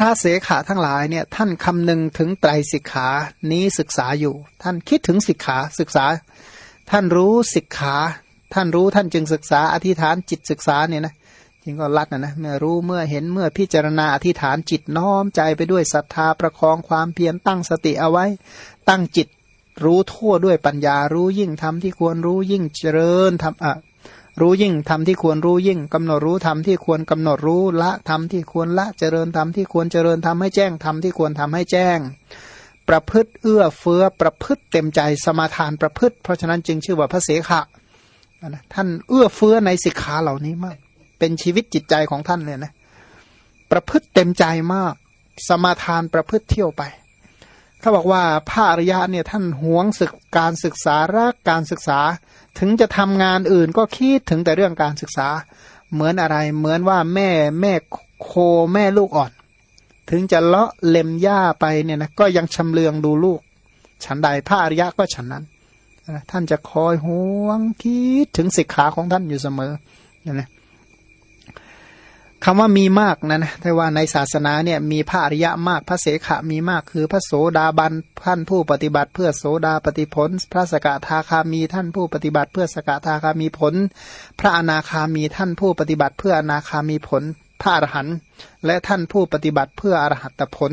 พระเสขะทั้งหลายเนี่ยท่านคำนึงถึงไตรสิกขานี้ศึกษาอยู่ ท่านคิดถึงสิกขาศึกษา ท่านรู้สิกขาท่านรู้ท่านจึงศึกษาอธิษฐานจิตศึกษาเนี่ยนะจริงก็ลัดนะนะเมื่อรู้เมื่อเห็นเมื่อพิจารณาอธิษฐานจิตน้อมใจไปด้วยศรัทธาประคองความเพียรตั้งสติเอาไว้ ตั้งจิตรู้ทั่วด้วยปัญญารู้ยิ่งทำที่ควรรู้ยิ่งเจริญทำอะ รู้ยิ่งทำที่ควรรู้ยิ่งกำหนดรู้ทำที่ควรกำหนดรู้ละทำที่ควรละเจริญทำที่ควรเจริญทำให้แจ้งทำที่ควรทำให้แจ้ง ประพฤติเอื้อเฟื้อประพฤติเต็มใจสมาทานประพฤติ เพราะฉะนั้นจึงชื่อว่าพระเสขะนะท่านเอื้อเฟื้อในสิกขาเหล่านี้มาก เป็นชีวิตจิตใจของท่านเลยนะ ประพฤติเต็มใจมาก สมาทานประพฤติเที่ยวไป เขาบอกว่าพระอริยะเนี่ยท่านหวงศึกการศึกษารักการศึกษา ถึงจะทำงานอื่นก็คิดถึงแต่เรื่องการศึกษา เหมือนอะไรเหมือนว่าแม่แม่โคแม่ลูกอ่อน ถึงจะเลาะเล็มหญ้าไปเนี่ยนะก็ยังชำเลืองดูลูก ฉันใดพระอริยะก็ฉันนั้นท่านจะคอยห่วงคิดถึงศิกขาของท่านอยู่เสมอเนี่ยนะ คำว่ามีมากนะนะแต่ว่าในศาสนาเนี่ยมีพระอริยะมากพระเสขะมีมากคือพระโสดาบันท่านผู้ปฏิบัติเพื่อโสดาปฏิผล พระสกทาคามีท่านผู้ปฏิบัติเพื่อสกทาคามีผล พระอนาคามีท่านผู้ปฏิบัติเพื่ออนาคามีผล พระอรหันต์และท่านผู้ปฏิบัติเพื่ออรหัตผล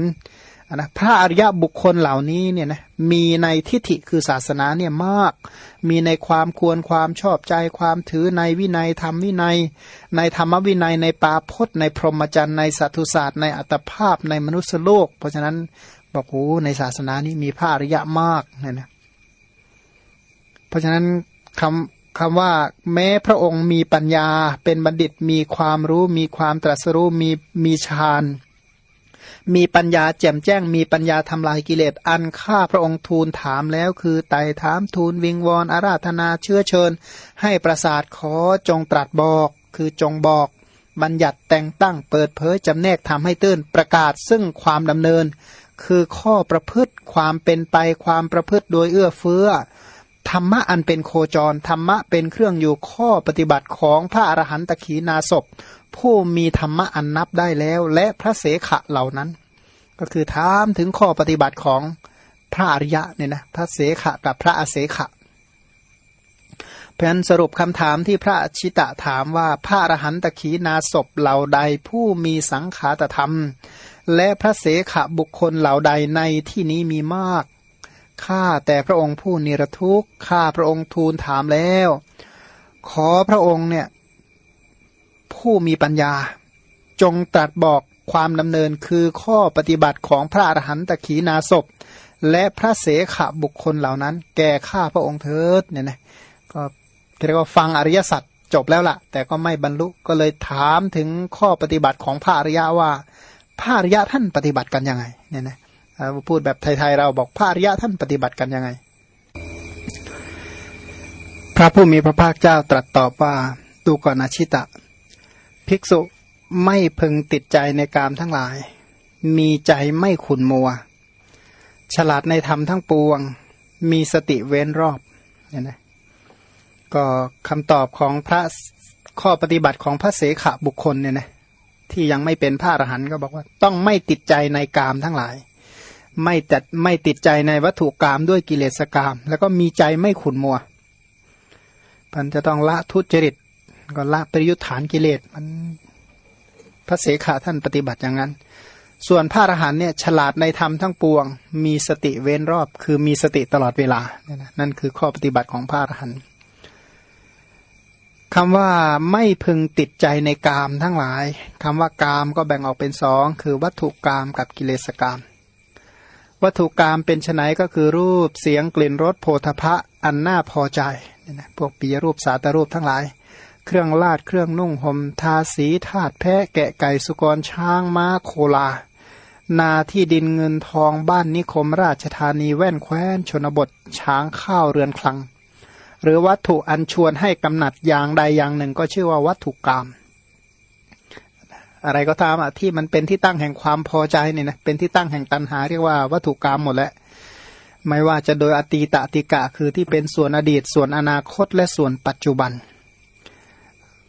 นะพระอริยบุคคลเหล่านี้เนี่ยนะมีในทิฏฐิคือศาสนาเนี่ยมาก มีในความควรความชอบใจความถือในวินัยธรรมวินัย ในธรรมวินัยในปาพจน์ในพรหมจรรย์ในสัตุศาสตร์ในอัตภาพในมนุษยโลก เพราะฉะนั้นบอกโอ้ในศาสนานี้มีพระอริยะมากเนี่ยนะเพราะฉะนั้นคำคำว่าแม้พระองค์มีปัญญาเป็นบัณฑิตมีความรู้มีความตรัสรู้มีมีฌาน มีปัญญาแจ่มแจ้ง มีปัญญาทำลายกิเลสอันข้าพระองค์ทูลถามแล้วคือไต่ถามทูลวิงวอนอาราธนาเชื้อเชิญ ให้ประสาทขอจงตรัสบอก คือจงบอก บัญญัติแต่งตั้งเปิดเผยจำแนกทำให้ตื้นประกาศซึ่งความดำเนิน คือข้อประพฤติความเป็นไปความประพฤติโดยเอื้อเฟื้อ ธรรมะอันเป็นโคจร ธรรมะเป็นเครื่องอยู่ข้อปฏิบัติของพระอรหันตขีนาศพผู้มีธรรมะอันนับได้แล้ว และพระเสขะเหล่านั้น ก็คือถามถึงข้อปฏิบัติของพระอริยะเนี่ยนะพระเสขะกับพระอเสขะเพราะนั้นสรุปคำถามที่พระชิตะถามว่าพระอรหันตขีนาศพเหล่าใดผู้มีสังขารธรรม และพระเสขะบุคคลเหล่าใดในที่นี้มีมาก ข้าแต่พระองค์ผู้นิรทุกข์ข้าพระองค์ทูลถามแล้ว ขอพระองค์เนี่ยผู้มีปัญญา จงตรัสบอกความดำเนินคือข้อปฏิบัติของพระอรหันตขีนาศพและพระเสขบุคคลเหล่านั้น แก่ข้าพระองค์เถิดเนี่ยนะก็เรียกว่าฟังอริยสัจจบแล้วละ่ะ แต่ก็ไม่บรรลุก็เลยถามถึงข้อปฏิบัติของพระอริยะว่า พระอริยะท่านปฏิบัติกันยังไงเนี่ยนะ พูดแบบไทยๆเราบอกพระอริยะท่านปฏิบัติกันยังไง พระผู้มีพระภาคเจ้าตรัสตอบว่าดูก่อนอาชิตะ ภิกษุไม่พึงติดใจในกามทั้งหลาย มีใจไม่ขุนมัว ฉลาดในธรรมทั้งปวง มีสติเว้นรอบเนี่ยนะก็คำตอบของพระข้อปฏิบัติของพระเสขบุคคลเนี่ยนะที่ยังไม่เป็นพระอรหันต์ก็บอกว่า ต้องไม่ติดใจในกามทั้งหลาย ไม่จัดไม่ติดใจในวัตถุกรรมด้วยกิเลสกรรมแล้วก็มีใจไม่ขุนมัวมันจะต้องละทุจริตก็ละปริยุทธานกิเลสมันพระเสขาท่านปฏิบัติอย่างนั้น ส่วนพระอรหันเนี่ยฉลาดในธรรมทั้งปวง มีสติเว้นรอบ คือมีสติตลอดเวลา นั่นคือข้อปฏิบัติของพระอรหันต์คำว่าไม่พึงติดใจในกามทั้งหลายคำว่ากามก็แบ่งออกเป็นสองคือวัตถุกามกับกิเลสกาม วัตถุกามเป็นไนก็คือรูปเสียงกลิ่นรสโพธพะอันน่าพอใจพวกปียรูปสาตรูปทั้งหลาย เครื่องลาดเครื่องนุ่งหม่มทาสีทาดแพะแกะไก่สุกรช้างม้าโคลา นาที่ดินเงินทองบ้านนิคมราชธานีแว่นแคว้นชนบท ช้างข้าวเรือนคลัง หรือวัตถุอันชวนให้กำหนัดอย่างใดอย่างหนึ่งก็ชื่อว่าวัตถุกรรม อะไรก็ตามอะที่มันเป็นที่ตั้งแห่งความพอใจเนี่ยนะเป็นที่ตั้งแห่งตันหา เรียกว่าวัตถุกรรมหมดแล้วไม่ว่าจะโดยอตีตติกะคือที่เป็นส่วนอดีตส่วนอนาคตและส่วนปัจจุบัน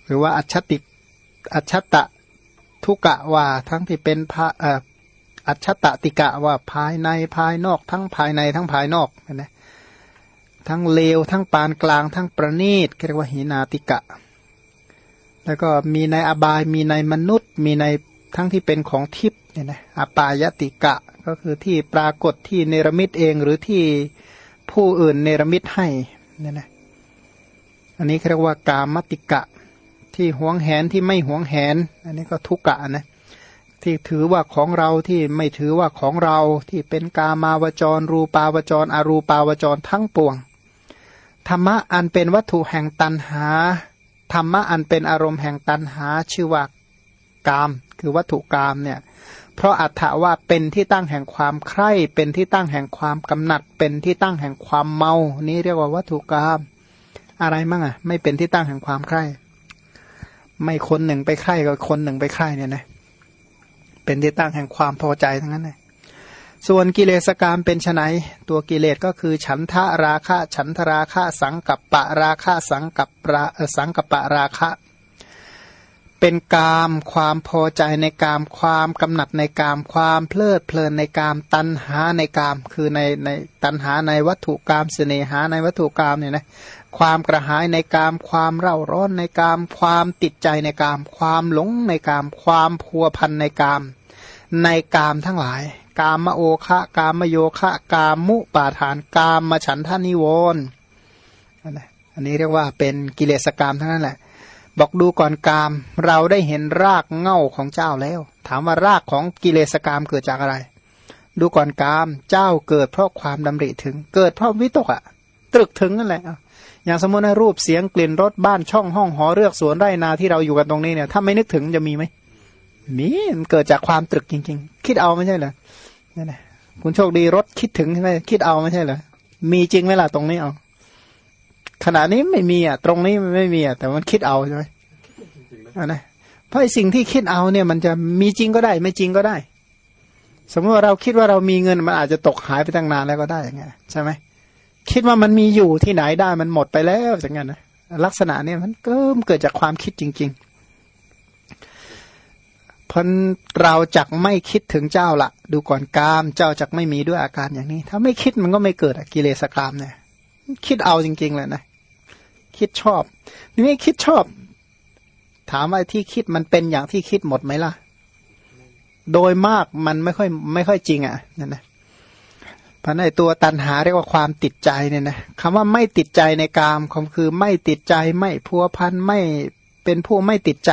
หรือว่าอัจฉติอัจฉตะทุกะว่าทั้งที่เป็นพระอัจฉตติกะว่าภายในภายนอก ทั้งภายในทั้งภายนอกนะทั้งเลวทั้งปานกลางทั้งประณีตเรียกว่าหินาติกะ แล้วก็มีในอบายมีในมนุษย์ มีในทั้งที่เป็นของทิพย์เนี่ยนะอปายติกะก็คือที่ปรากฏที่เนรมิตเองหรือที่ผู้อื่นเนรมิตให้เนี่ยนะอันนี้เรียกว่ากามติกะ ที่หวงแหนที่ไม่หวงแหน อันนี้ก็ทุกกะนะที่ถือว่าของเราที่ไม่ถือว่าของเราที่เป็นกามาวจร รูปาวจร อรูปาวจรทั้งปวงธรรมะอันเป็นวัตถุแห่งตันหา ธรรมะอันเป็นอารมณ์แห่งตันหาชื่อว่ากาม คือวัตถุกามเนี่ยเพราะอัตถาว่าเป็นที่ตั้งแห่งความใคร่ เป็นที่ตั้งแห่งความกำหนัด เป็นที่ตั้งแห่งความเมา นี้เรียกว่าวัตถุกรรมอะไรมั่งอะ ไม่เป็นที่ตั้งแห่งความใคร่ ไม่คนหนึ่งไปใคร่กับคนหนึ่งไปใคร่เนี่ยนะเป็นที่ตั้งแห่งความพอใจทั้งนั้นเลย ส่วนกิเลสกรรมเป็นไนตัวกิเลสก็คือ ฉันทะราคะฉันทราคะสังกับปะราคะสังกับปะสังกับปะราคะ เป็นกามความพอใจในกามความกำหนัดในกามความเพลิดเพลินในกามตัณหาในกาม คือในในตัณหาในวัตถุกามเสน่หาในวัตถุกามเนี่ยนะความกระหายในกามความเร่าร้อนในกาม ความติดใจในกาม ความหลงในกาม ความพัวพันในกาม ในกามทั้งหลาย กามมโอคะกามมโยคะกามมุปาทานกามมาฉันทานิวรณ์อันนี้เรียกว่าเป็นกิเลสกามทั้งนั้นแหละ บอกดูก่อนกาม เราได้เห็นรากเง่าของเจ้าแล้ว ถามว่ารากของกิเลสกามเกิดจากอะไร ดูก่อนกามเจ้าเกิดเพราะความดำริถึง เกิดเพราะวิตกอะตรึกถึงนั่นแหละอย่างสมมติในรูปเสียงกลิ่นรสบ้านช่องห้องหอเรือกสวนไร่นาที่เราอยู่กันตรงนี้เนี่ยถ้าไม่นึกถึงจะมีไหมมีมันเกิดจากความตรึกจริง ๆ คิดเอาไม่ใช่เหรอ นี่นะคุณโชคดีรถคิดถึงใช่ไหมคิดเอาไม่ใช่เหรอมีจริงไหมล่ะตรงนี้เอาขณะนี้ไม่มีอะ ตรงนี้มันไม่มีอะ แต่มันคิดเอาใช่ไหมอ่านะเพราะสิ่งที่คิดเอาเนี่ย มันจะมีจริงก็ได้ ไม่จริงก็ได้ สมมติว่าเราคิดว่าเรามีเงินมันอาจจะตกหายไปตั้งนานแล้วก็ได้อย่างเงี้ยใช่ไหมคิดว่ามันมีอยู่ที่ไหนได้มันหมดไปแล้วอย่างเงี้ยนะลักษณะเนี่ยมันก็เกิดจากความคิดจริงๆเพราะเราจักไม่คิดถึงเจ้าละดูก่อนกามเจ้าจักไม่มีด้วยอาการอย่างนี้ ถ้าไม่คิดมันก็ไม่เกิดกิเลสกรรมเนี่ย คิดเอาจริง ๆ เลยนะ คิดชอบนี่คิดชอบ ถามว่าที่คิดมันเป็นอย่างที่คิดหมดไหมล่ะ โดยมากมันไม่ค่อยไม่ค่อยจริงอะ่ะนั่นนะพราะในตัวตันหาเรียกว่าความติดใจเนี่ยนะคำว่าไม่ติดใจในกามคือไม่ติดใจไม่พัวพันไม่ เป็นผู้ไม่ติดใจ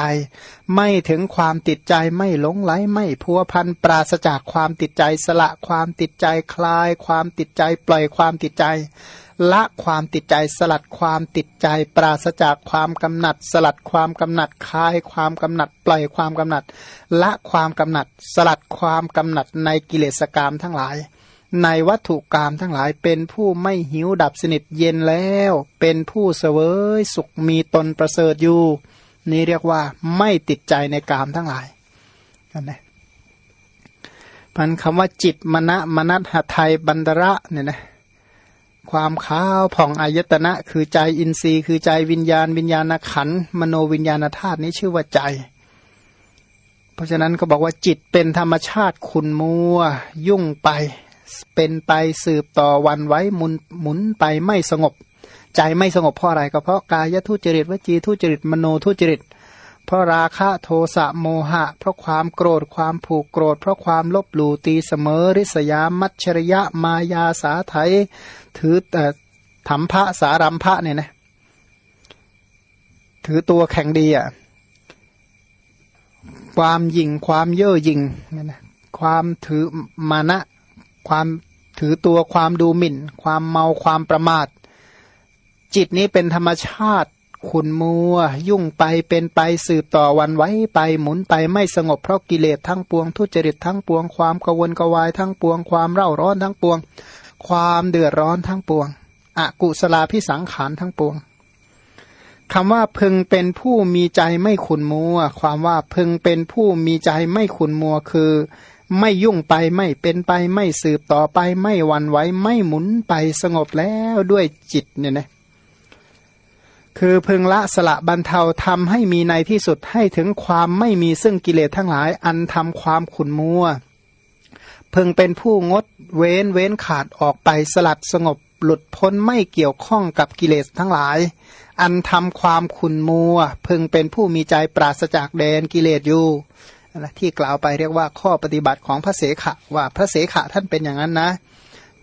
ไม่ถึงความติดใจไม่หลงไหลไม่พัวพันปราศจากความติดใจสละความติดใจคลาย ความติดใจปล่อยความติดใจละความติดใจสลัดความติดใจ ปราศจากความกำหนัด สลัดความกำหนัดคลายความกำหนัด ปล่อยความกำหนัด ละความกำหนัด สลัดความกำหนัดในกิเลสกรรมทั้งหลาย ในวัตถุกรรมทั้งหลายเป็นผู้ไม่หิวดับสนิทเย็นแล้ว เป็นผู้เสวยสุขมีตนประเสริฐอยู่ นี่เรียกว่าไม่ติดใจในกามทั้งหลายกันะพันคำว่าจิตมณะมนัตหไทยบันดระเนี่ยนะความขาวผ่องอายตนะ คือใจอินทรีย์ คือใจวิญญาณ วิญญาณขันมโนวิญญาณธาตุนี้ชื่อว่าใจ เพราะฉะนั้นก็บอกว่าจิตเป็นธรรมชาติคุณมัว ยุ่งไป เป็นไปสืบต่อวันไว้หมุนหมุนไปไม่สงบ ใจไม่สงบเพราะอะไรก็เพราะกายทุจริตวจีทุจริตมโนทุจริต เพราะราคะโทสะโมหะ เพราะความโกรธความผูกโกรธ เพราะความลบหลู่ตีเสมอ ริษยามัชริยะมายาสาไทยถือแต่ธรรมพระสารัมพระเนี่ยนะถือตัวแข็งดีอะความยิงความเย่อยิงเนี่ยนะความถือมานะ ความถือตัวความดูหมิ่น ความเมาความประมาท จิตนี้เป็นธรรมชาติขุนมัว ยุ่งไปเป็นไปสืบต่อวันไว้ไปหมุนไปไม่สงบเพราะกิเลสทั้งปวง ทุจริตทั้งปวงความกวนกวายทั้งปวง ความเร่าร้อนทั้งปวง ความเดือดร้อนทั้งปวงอกุศลาพิสังขารทั้งปวงคำว่าพึงเป็นผู้มีใจไม่ขุนมัว ความว่าพึงเป็นผู้มีใจไม่ขุนมัวคือ ไม่ยุ่งไปไม่เป็นไปไม่สืบต่อไปไม่วันไว้ไม่หมุนไปสงบแล้วด้วยจิตเนี่ยนะ คือพึงละสละบรรเทาทำให้มีในที่สุดให้ถึงความไม่มีซึ่งกิเลสทั้งหลาย อันทำความขุนมัวพึงเป็นผู้งดเว้นเว้นขาดออกไปสลัดสงบหลุดพ้นไม่เกี่ยวข้องกับกิเลสทั้งหลาย อันทำความขุนมัว พึงเป็นผู้มีใจปราศจากแดนกิเลสอยู่ที่กล่าวไปเรียกว่าข้อปฏิบัติของพระเสขะว่าพระเสขะท่านเป็นอย่างนั้นนะ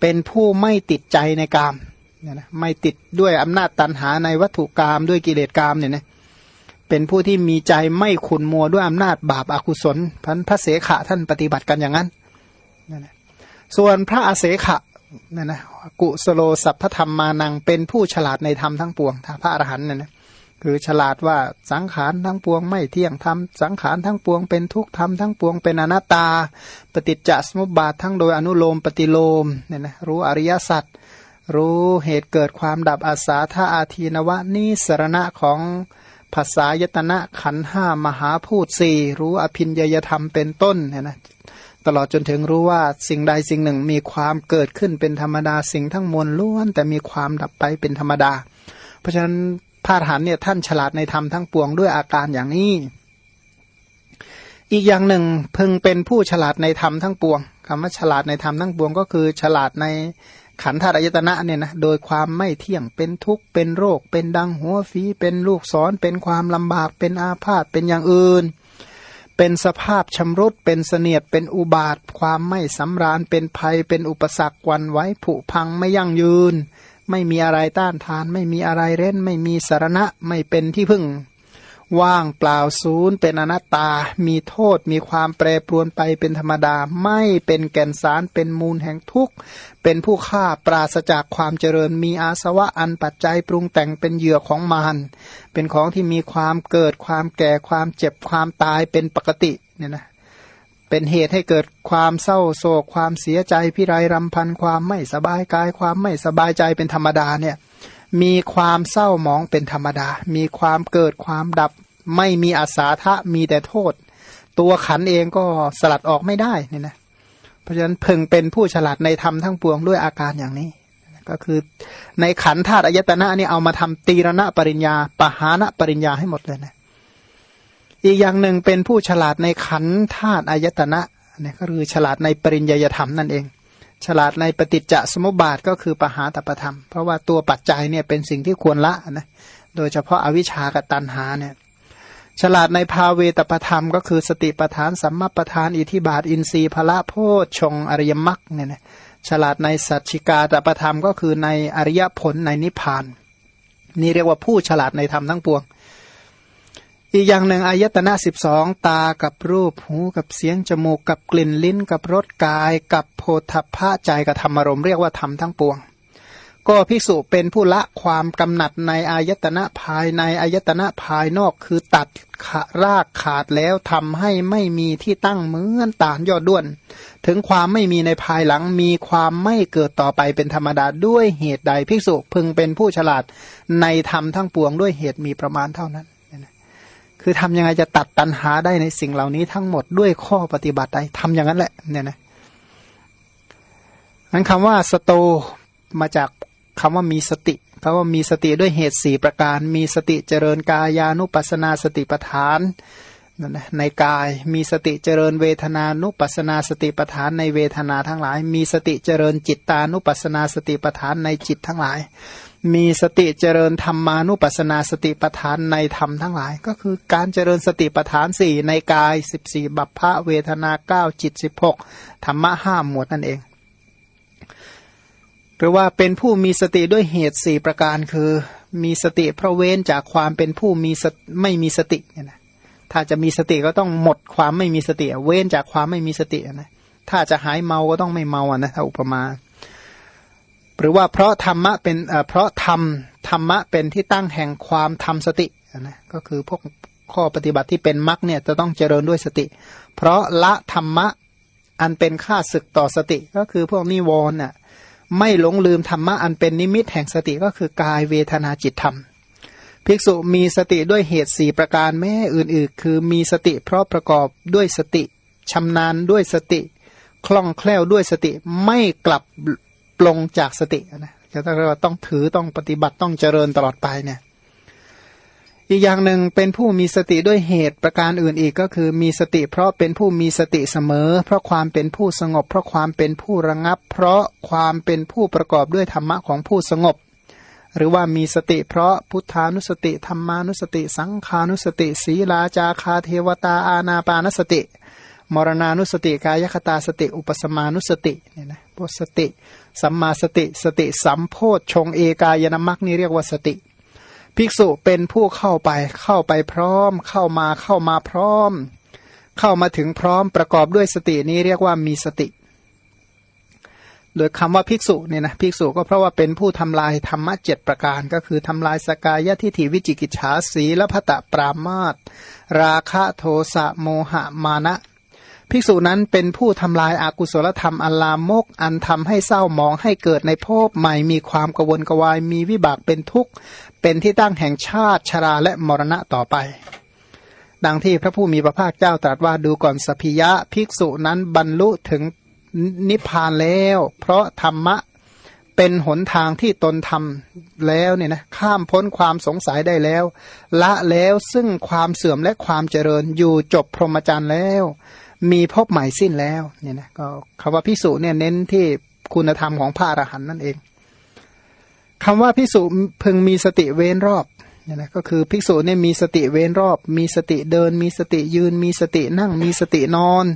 เป็นผู้ไม่ติดใจในกาม เนี่ยนะไม่ติดด้วยอำนาจตันหาในวัตถุกรรมด้วยกิเลสกรรมเนี่ยนะเป็นผู้ที่มีใจไม่ขุนมัวด้วยอำนาจบาปอากุศลพันพระเสขะท่านปฏิบัติกันอย่างนั้นนั่นะส่วนพระอาเสขะนั่นนะกุสโลสัพพธรรมมานังเป็นผู้ฉลาดในธรรมทั้งปวงถ้าพระอรหันต์เนั่นนะคือฉลาดว่าสังขารทั้งปวงไม่เที่ยงธรรมสังขารทั้งปวงเป็นทุกธรรมทั้งปวงเป็นอนัตตา ปฏิจจสมุปบาททั้งโดยอนุโลมปฏิโลมเนี่ยนะรู้อริยสัจ รู้เหตุเกิดความดับอาสาธาอาทีนวะนิสรณะของภาษายตนะขันห้ามหาพูดสี่รู้อภินยยธรรมเป็นต้นเนี่ยนะตลอดจนถึงรู้ว่าสิ่งใดสิ่งหนึ่งมีความเกิดขึ้นเป็นธรรมดาสิ่งทั้งมวลล้วน แต่มีความดับไปเป็นธรรมดา เพราะฉะนั้นพระหันเนี่ยท่านฉลาดในธรรมทั้งปวงด้วยอาการอย่างนี้ อีกอย่างหนึ่งพึงเป็นผู้ฉลาดในธรรมทั้งปวงคำว่าฉลาดในธรรมทั้งปวงก็คือ ฉลาดใน ขันธาตุยตนะเนี่ยนะโดยความไม่เที่ยงเป็นทุกข์เป็นโรค เป็นดังหัวฝีเป็นลูกศรเป็นความลำบากเป็นอาพาธเป็นอย่างอื่น เป็นสภาพชำรุดเป็นเสนียดเป็นอุบาท ความไม่สำราญเป็นภัยเป็นอุปสรรควันไว้ผุพังไม่ยั่งยืน ไม่มีอะไรต้านทาน ไม่มีอะไรเร้นไม่มีสารณะไม่เป็นที่พึ่ง ว่างเปล่าศูนย์เป็นอนัตตา มีโทษมีความแปรปรวนไปเป็นธรรมดา ไม่เป็นแก่นสารเป็นมูลแห่งทุกข์ เป็นผู้ฆ่าปราศจากความเจริญมีอาสวะอันปัจจัยปรุงแต่งเป็นเหยื่อของมารเป็นของที่มีความเกิดความแก่ความเจ็บความตายเป็นปกติเนี่ยนะเป็นเหตุให้เกิดความเศร้าโศกความเสียใจพิไรรำพันความไม่สบายกายความไม่สบายใจเป็นธรรมดาเนี่ย มีความเศร้าหมองเป็นธรรมดา มีความเกิดความดับ ไม่มีอาสาทะมีแต่โทษ ตัวขันเองก็สลัดออกไม่ได้เนี่ยนะ เพราะฉะนั้นพึงเป็นผู้ฉลาดในธรรมทั้งปวงด้วยอาการอย่างนี้ ก็คือในขันธาตุอายตนะนี่เอามาทำตีรณะปริญญาปหานะปริญญาให้หมดเลยนะอีกอย่างหนึ่งเป็นผู้ฉลาดในขันธาตุอายตนะนี่ก็คือฉลาดในปริญญาธรรมนั่นเอง ฉลาดในปฏิจจสมุปบาทก็คือปหาตประธรรม เพราะว่าตัวปัจจัยเนี่ยเป็นสิ่งที่ควรละนะโดยเฉพาะอวิชากับตันหาเนี่ยฉลาดในภาเวตประธรรม ก็คือสติประธานสัมมาประธานอิทิบาทอินทรีย์พละโพชชงอริยมรรคเนี่ยนะฉลาดในสัจจิกาตประธรรมก็คือในอริยผลในนิพพาน นี่เรียกว่าผู้ฉลาดในธรรมทั้งปวง อีกอย่างหนึ่งอายตนะสิบสองตากับรูปหูกับเสียงจมูกกับกลิ่นลิ้น กับรสกาย กับโพธพะใจกับธรรมารมเรียกว่าธรรมทั้งปวง ก็พิสุเป็นผู้ละความกำหนัดในอายตนะภายในอายตนะภายนอกคือตัดขรากขาดแล้วทำให้ไม่มีที่ตั้งเหมือนตานยอดด้วน ถึงความไม่มีในภายหลังมีความไม่เกิดต่อไปเป็นธรรมดาด้วยเหตุใดภิกษุพึงเป็นผู้ฉลาดในธรรมทั้งปวงด้วยเหตุมีประมาณเท่านั้น คือทำยังไงจะตัดตันหาได้ในสิ่งเหล่านี้ทั้งหมดด้วยข้อปฏิบัติใดทำอย่างนั้นแหละเนี่ยนะนั้นคำว่าสโตมาจากคำว่ามีสติคำว่ามีสติด้วยเหตุสี่ประการ มีสติเจริญกายานุปัสนาสติปทานในกายมีสติเจริญเวทนานุปัสนาสติปทานในเวทนาทั้งหลาย มีสติเจริญจิตตานุปัสนาสติปทานในจิตทั้งหลาย มีสติเจริญธรรมานุปัสนาสติปทานในธรรมทั้งหลาย ก็คือการเจริญสติปทานสี่ในกายสิบสี่บัพพะเวทนาเก้าจิตสิบหกธรรมะห้าหมวดนั่นเองหรือว่าเป็นผู้มีสติด้วยเหตุสี่ประการคือ มีสติเพราะเว้นจากความเป็นผู้มีไม่มีสติเนี่ยนะถ้าจะมีสติก็ต้องหมดความไม่มีสติ เว้นจากความไม่มีสตินะถ้าจะหายเมาก็ต้องไม่เมาอะนะถ้าอุปมา หรือว่าเพราะธรรมะเป็นเพราะธรรมธรรมะเป็นที่ตั้งแห่งความทำสตินะก็คือพวกข้อปฏิบัติที่เป็นมรรคเนี่ยจะต้องเจริญด้วยสติ เพราะละธรรมะอันเป็นค่าศึกต่อสติก็คือพวกนิวรณ์น่ะไม่หลงลืมธรรมะอันเป็นนิมิตแห่งสติก็คือกายเวทนาจิตธรรม ภิกษุมีสติด้วยเหตุสี่ประการแม้อื่นๆ คือมีสติเพราะประกอบด้วยสติชำนาญด้วยสติ คล่องแคล่วด้วยสติไม่กลับ ปลงจากสตินะจะต้องต้องถือต้องปฏิบัติต้องเจริญตลอดไปเนี่ยอีกอย่างหนึ่งเป็นผู้มีสติด้วยเหตุประการอื่นอีกก็คือ มีสติเพราะเป็นผู้มีสติเสมอ เพราะความเป็นผู้สงบ เพราะความเป็นผู้ระงับ เพราะความเป็นผู้ประกอบด้วยธรรมะของผู้สงบ หรือว่ามีสติเพราะพุทธานุสติธรรมานุสติ สังขานุสติ ศีลาจาคาเทวตาอาณาปานสติ มรณานุสติกายคตาสติ อุปสมานุสติเนี่ยนะพวกสติ สัมมาสติ สติสัมโพธชงเอกายนามักนี่เรียกว่าสติ ภิกษุเป็นผู้เข้าไปเข้าไปพร้อม เข้ามาเข้ามาพร้อม เข้ามาถึงพร้อมประกอบด้วยสตินี้เรียกว่ามีสติ โดยคำว่าภิกษุเนี่ยนะภิกษุก็เพราะว่าเป็นผู้ทำลายธรรมะเจ็ดประการก็คือทำลายสกายทิฏฐิวิจิกิจฉาสีและพตะปรามาตราคะโทสะโมหะมานะ ภิกษุนั้นเป็นผู้ทำลายอากุศลธรรมอัลลามกอันทำให้เศร้ามองให้เกิดในภพใหม่มีความกวนกวายมีวิบากเป็นทุกข์ เป็นที่ตั้งแห่งชาติชราและมรณะต่อไป ดังที่พระผู้มีพระภาคเจ้าตรัสว่าดูก่อนสพิยะภิกษุนั้นบรรลุถึงนิพพานแล้ว เพราะธรรมะเป็นหนทางที่ตนทำแล้วเนี่ยนะข้ามพ้นความสงสัยได้แล้ว ละแล้วซึ่งความเสื่อมและความเจริญอยู่จบพรหมจรรย์แล้ว มีพบใหม่สิ้นแล้วเนี่ยนะก็คำว่าพิสุเนี่ยเน้นที่คุณธรรมของพระอรหันต์นั่นเองคำว่าพิสุพึงมีสติเว้นรอบเนี่ยนะก็คือภิกษุเนี่ยมีสติเว้นรอบ มีสติเดิน มีสติยืน มีสตินั่ง มีสตินอน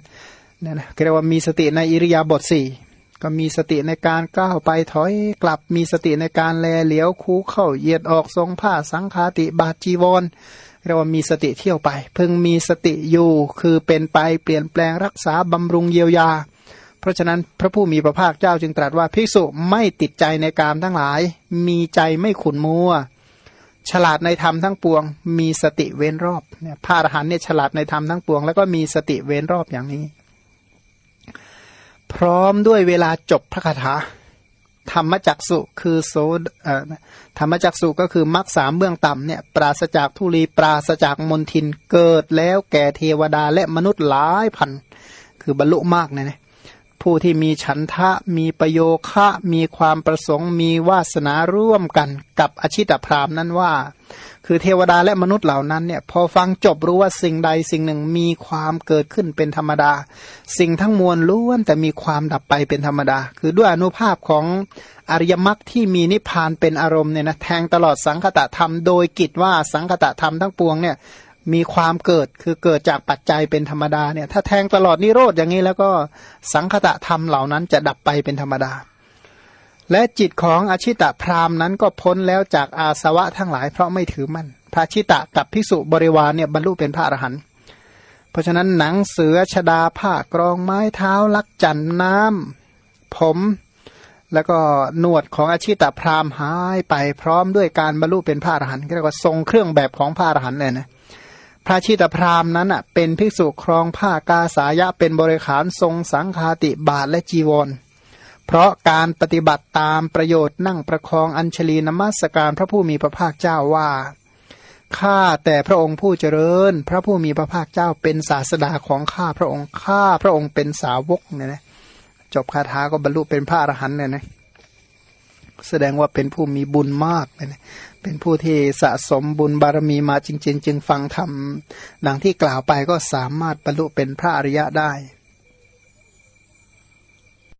เนี่ยนะเรียกว่ามีสติในอิริยาบถสี่ก็มีสติในการก้าวไปถอยกลับมีสติในการแลเหลียวคูเข้าเหยียดออกทรงผ้าสังคาติบาจีวร เรียกว่ามีสติเที่ยวไปเพิ่งมีสติอยู่คือเป็นไปเปลี่ยนแปลงรักษาบำรุงเยียวยา เพราะฉะนั้นพระผู้มีพระภาคเจ้าจึงตรัสว่าภิกษุไม่ติดใจในกามทั้งหลาย มีใจไม่ขุนมัว ฉลาดในธรรมทั้งปวง มีสติเว้นรอบเนี่ยพระอรหันเนี่ยฉลาดในธรรมทั้งปวง แล้วก็มีสติเว้นรอบอย่างนี้ พร้อมด้วยเวลาจบพระคาถา ธรรมจักสุคือโซธรรมจักสุก็คือมรรคสามเบื้องต่ำเนี่ยปราศจากทุลีปราศจากมนทินเกิดแล้วแก่เทวดาและมนุษย์หลายพัน คือบรรลุมากเนี่ยนะผู้ที่มีฉันทะมีประโยคะมีความประสงค์มีวาสนาร่วมกันกับอชิตพรามนั้นว่า คือเทวดาและมนุษย์เหล่านั้นเนี่ยพอฟังจบรู้ว่าสิ่งใดสิ่งหนึ่งมีความเกิดขึ้นเป็นธรรมดา สิ่งทั้งมวลล้วนแต่มีความดับไปเป็นธรรมดา คือด้วยอนุภาพของอริยมรรคที่มีนิพพานเป็นอารมณ์เนี่ยนะแทงตลอดสังคตะธรรมโดยกิจว่าสังคตะธรรมทั้งปวงเนี่ยมีความเกิดคือเกิดจากปัจจัยเป็นธรรมดาเนี่ยถ้าแทงตลอดนิโรธอย่างนี้แล้วก็สังคตะธรรมเหล่านั้นจะดับไปเป็นธรรมดา และจิตของอชิตะพราหมนั้นก็พ้นแล้วจากอาสวะทั้งหลายเพราะไม่ถือมั่นพระชิตะกับภิกษุบริวารเนี่ยบรรลุเป็นพระอรหันต์เพราะฉะนั้นหนังเสือชดาผ้ากรองไม้เท้าลักจันน้ำผม แล้วก็หนวดของอาชิตะพราหมหายไปพร้อมด้วยการบรรลุเป็นพระอรหันต์เรียกว่าทรงเครื่องแบบของพระอรหันต์เลยนะพระชิตพราหมนั้นอะเป็นภิกษุครองผ้ากาสายะเป็นบริขารทรงสังคาติบาทและจีวร เพราะการปฏิบัติตามประโยชน์นั่งประคองอัญชลีนมัสการพระผู้มีพระภาคเจ้าว่าข้าแต่พระองค์ผู้เจริญ พระผู้มีพระภาคเจ้าเป็นศาสดาของข้าพระองค์ข้าพระองค์เป็นสาวกเนี่ยนะจบคาถาก็บรรลุเป็นพระอรหันต์เนี่ยนะแสดงว่าเป็นผู้มีบุญมากเลยนะเป็นผู้ที่สะสมบุญบารมีมาจริง ๆ จึงฟังธรรมดังที่กล่าวไปก็สามารถบรรลุเป็นพระอริยะได้